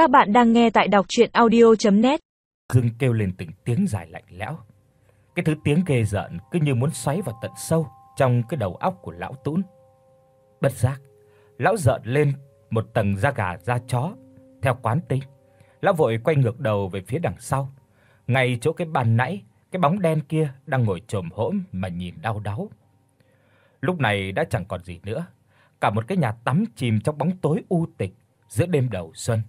Các bạn đang nghe tại đọc audio net Dương kêu lên từng tiếng dài lạnh lẽo. Cái thứ tiếng ghê rợn cứ như muốn xoáy vào tận sâu trong cái đầu óc của lão Tún. Bất giác, lão giận lên một tầng da gà da chó theo quán tính. Lão vội quay ngược đầu về phía đằng sau, ngay chỗ cái bàn nãy, cái bóng đen kia đang ngồi chồm hổm mà nhìn đau đáu. Lúc này đã chẳng còn gì nữa, cả một cái nhà tắm chìm trong bóng tối u tịch giữa đêm đầu xuân.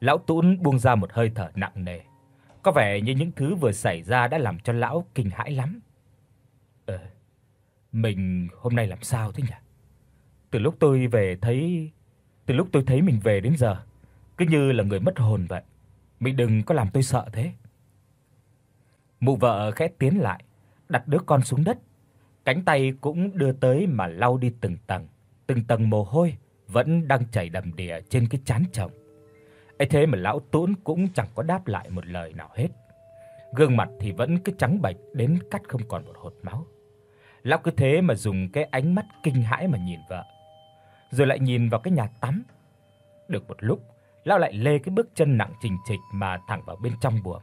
Lão Tún buông ra một hơi thở nặng nề, có vẻ như những thứ vừa xảy ra đã làm cho lão kinh hãi lắm. Ờ, mình hôm nay làm sao thế nhỉ? Từ lúc tôi về thấy từ lúc tôi thấy mình về đến giờ, cứ như là người mất hồn vậy. Mình đừng có làm tôi sợ thế. Mụ vợ khẽ tiến lại, đặt đứa con xuống đất, cánh tay cũng đưa tới mà lau đi từng tầng, từng tầng mồ hôi vẫn đang chảy đầm đìa trên cái trán chồng. Ấy thế mà lão Tốn cũng chẳng có đáp lại một lời nào hết. Gương mặt thì vẫn cứ trắng bệch đến cắt không còn một hột máu. Lão cứ thế mà dùng cái ánh mắt kinh hãi mà nhìn vợ, rồi lại nhìn vào cái nhà tắm. Được một lúc, lão lại lê cái bước chân nặng chình trịch mà thẳng vào bên trong buồng,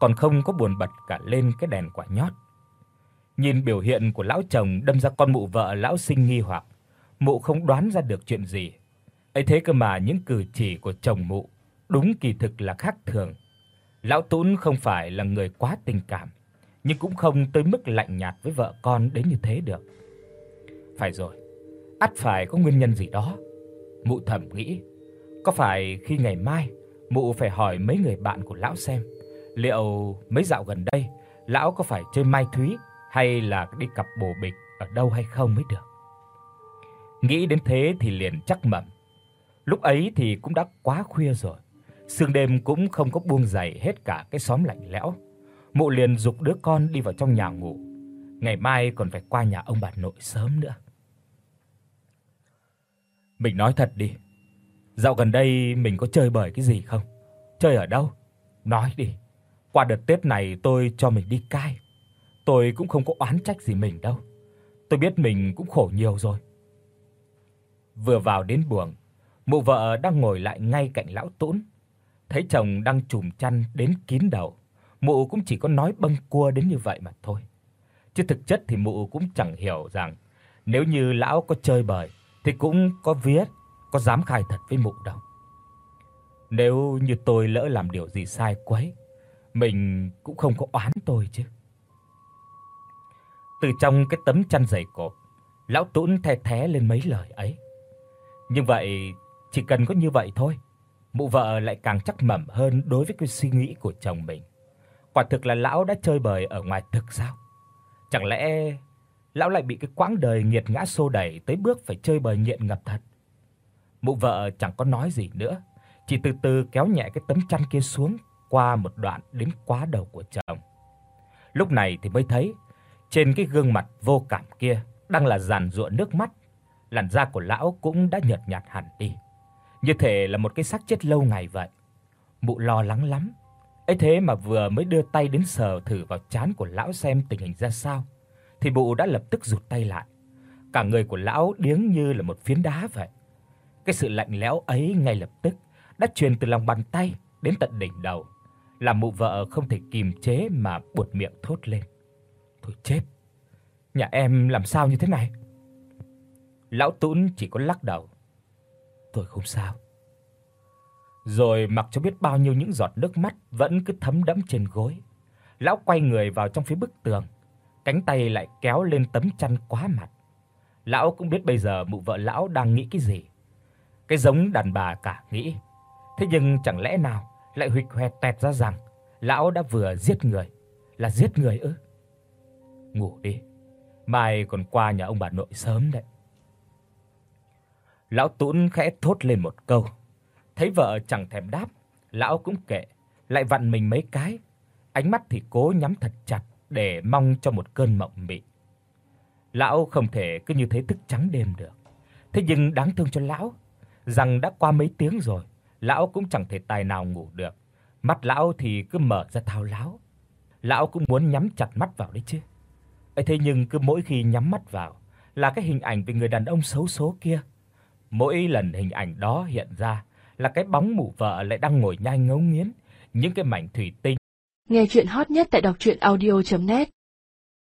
còn không có buồn bật cả lên cái đèn quả nhót. Nhìn biểu hiện của lão chồng đâm ra con mụ vợ lão sinh nghi hoặc, mụ không đoán ra được chuyện gì. Ấy thế cơ mà những cử chỉ của chồng mụ đúng kỳ thực là khác thường. Lão Tún không phải là người quá tình cảm, nhưng cũng không tới mức lạnh nhạt với vợ con đến như thế được. Phải rồi, ắt phải có nguyên nhân gì đó. Mụ thầm nghĩ, có phải khi ngày mai mụ phải hỏi mấy người bạn của lão xem, liệu mấy dạo gần đây lão có phải chơi mai thúy hay là đi cặp bồ bịch ở đâu hay không mới được. Nghĩ đến thế thì liền chắc mẩm. Lúc ấy thì cũng đã quá khuya rồi. Sương đêm cũng không có buông dày hết cả cái xóm lạnh lẽo. Mụ liền dục đứa con đi vào trong nhà ngủ. Ngày mai còn phải qua nhà ông bà nội sớm nữa. Mình nói thật đi. Dạo gần đây mình có chơi bời cái gì không? Chơi ở đâu? Nói đi. Qua đợt Tết này tôi cho mình đi cai. Tôi cũng không có oán trách gì mình đâu. Tôi biết mình cũng khổ nhiều rồi. Vừa vào đến buồng, mụ vợ đang ngồi lại ngay cạnh lão Tốn thấy chồng đang trùm chăn đến kín đầu, mụ cũng chỉ có nói bâng cua đến như vậy mà thôi. Chứ thực chất thì mụ cũng chẳng hiểu rằng nếu như lão có chơi bời thì cũng có viết, có dám khai thật với mụ đâu. Nếu như tôi lỡ làm điều gì sai quấy, mình cũng không có oán tôi chứ. Từ trong cái tấm chăn dày cộp, lão Tún thè thé lên mấy lời ấy. Nhưng vậy chỉ cần có như vậy thôi, mụ vợ lại càng chắc mẩm hơn đối với cái suy nghĩ của chồng mình. Quả thực là lão đã chơi bời ở ngoài thực sao? Chẳng lẽ lão lại bị cái quãng đời nghiệt ngã xô đẩy tới bước phải chơi bời nghiện ngập thật? Mụ vợ chẳng có nói gì nữa, chỉ từ từ kéo nhẹ cái tấm chăn kia xuống qua một đoạn đến quá đầu của chồng. Lúc này thì mới thấy trên cái gương mặt vô cảm kia đang là giàn giụa nước mắt, làn da của lão cũng đã nhợt nhạt hẳn đi, như thể là một cái xác chết lâu ngày vậy. Mụ lo lắng lắm. Ấy thế mà vừa mới đưa tay đến sờ thử vào trán của lão xem tình hình ra sao, thì mụ đã lập tức rụt tay lại. Cả người của lão điếng như là một phiến đá vậy. Cái sự lạnh lẽo ấy ngay lập tức đã truyền từ lòng bàn tay đến tận đỉnh đầu, làm mụ vợ không thể kìm chế mà buột miệng thốt lên. Thôi chết. Nhà em làm sao như thế này? Lão Tún chỉ có lắc đầu. Tôi không sao. Rồi mặc cho biết bao nhiêu những giọt nước mắt vẫn cứ thấm đẫm trên gối. Lão quay người vào trong phía bức tường, cánh tay lại kéo lên tấm chăn quá mặt. Lão cũng biết bây giờ mụ vợ lão đang nghĩ cái gì. Cái giống đàn bà cả nghĩ. Thế nhưng chẳng lẽ nào lại huỵch hoẹt tẹt ra rằng lão đã vừa giết người, là giết người ư? Ngủ đi, mai còn qua nhà ông bà nội sớm đấy. Lão Tún khẽ thốt lên một câu. Thấy vợ chẳng thèm đáp, lão cũng kệ, lại vặn mình mấy cái, ánh mắt thì cố nhắm thật chặt để mong cho một cơn mộng mị. Lão không thể cứ như thế thức trắng đêm được. Thế nhưng đáng thương cho lão, rằng đã qua mấy tiếng rồi, lão cũng chẳng thể tài nào ngủ được. Mắt lão thì cứ mở ra thao láo. Lão cũng muốn nhắm chặt mắt vào đấy chứ. Ấy thế nhưng cứ mỗi khi nhắm mắt vào là cái hình ảnh về người đàn ông xấu số kia. Mỗi lần hình ảnh đó hiện ra là cái bóng mụ vợ lại đang ngồi nhai ngấu nghiến, những cái mảnh thủy tinh. Nghe truyện hot nhất tại doctruyenaudio.net